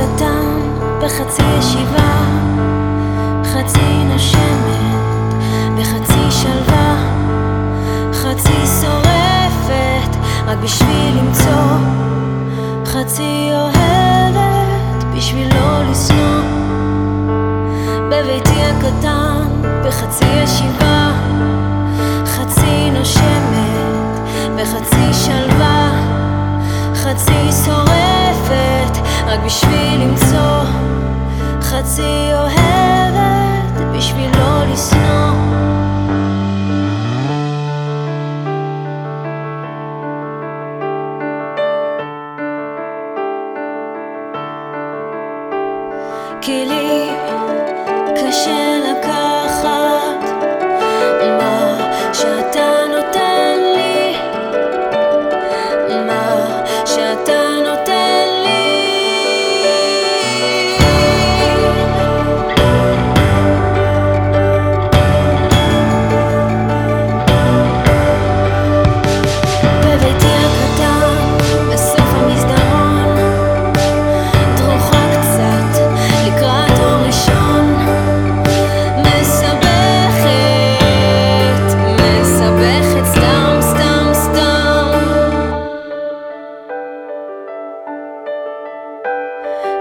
קטן בחצי ישיבה, חצי נושמת בחצי שלווה, חצי שורפת רק בשביל למצוא, חצי אוהבת בשביל לא לשנוא. בביתי הקטן בחצי ישיבה, חצי נושמת בחצי שלווה בשביל למצוא חצי אוהבת בשביל לא לשנוא. כי לי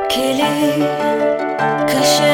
öfkeli kışı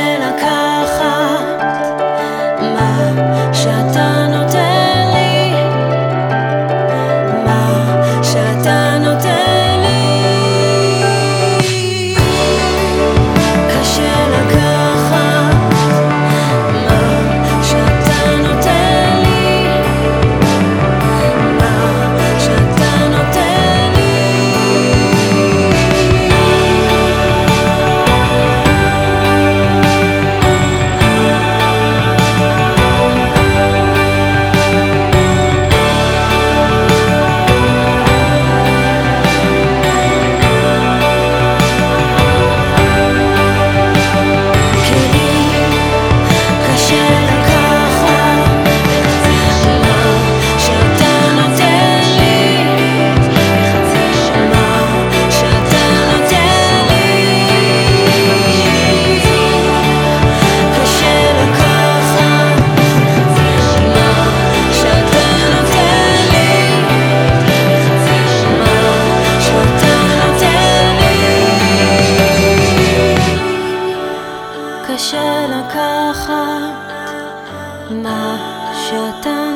קשה לקחת מה שאתה